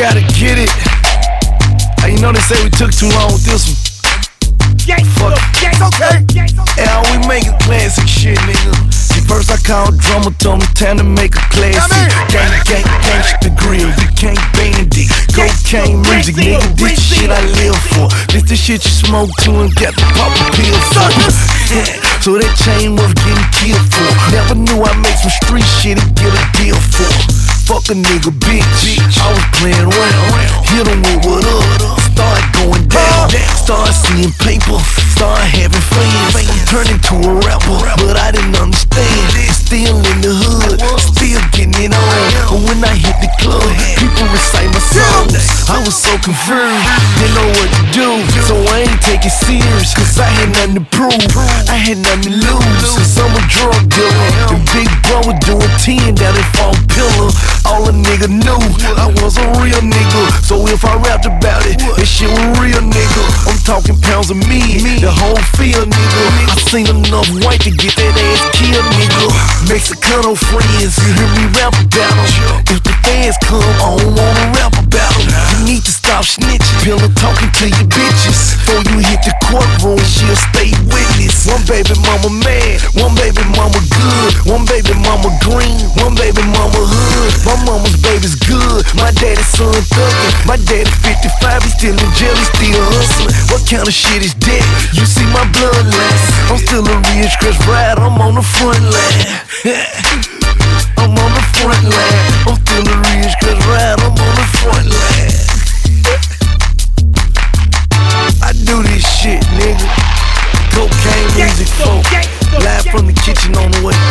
Gotta get it. Hey, you know they say we took too long with this one. Fuck. okay. Yeah, we making classic shit, nigga. See, first I called drummer, told me time to make a classic. Gang, gang, gangsta the grill, we can't band it. Cocaine music, nigga, this the shit I live for. This the shit you smoke to and get the pop a pill for. So that chain was getting Fuck a nigga, bitch. I was playing around, hit him with what up. Start going down, start seeing paper, start having friends. Turn into a rapper, but I didn't understand. Still in the hood, still getting it on. When I hit the club, people recite my songs. I was so confused, didn't know what to do. So I ain't take it serious, cause I had nothing to prove. I had nothing to lose, cause I'm a drug dealer. And Big Bro was doing 10 down in Fall nigga knew, I was a real nigga. So if I rapped about it, this shit was real nigga. I'm talking pounds of me, the whole field nigga. I seen enough white to get that ass killed nigga. Mexicano friends, you hear me rap about 'em. If the fans come, I don't wanna rap about 'em. You need to stop snitching, pillow talking to your bitches. Before you hit the courtroom, she'll stay witness. One baby mama mad, is good. My daddy's son thuggin'. My daddy 55, he's still in jail, he's still hustlin'. What kind of shit is that? You see my bloodlines. I'm still a rich crush ride, I'm on the front line. I'm on the front line. I'm still a rich crush ride, I'm on the front line. I do this shit, nigga. Cocaine music, folk. Live from the kitchen on the way.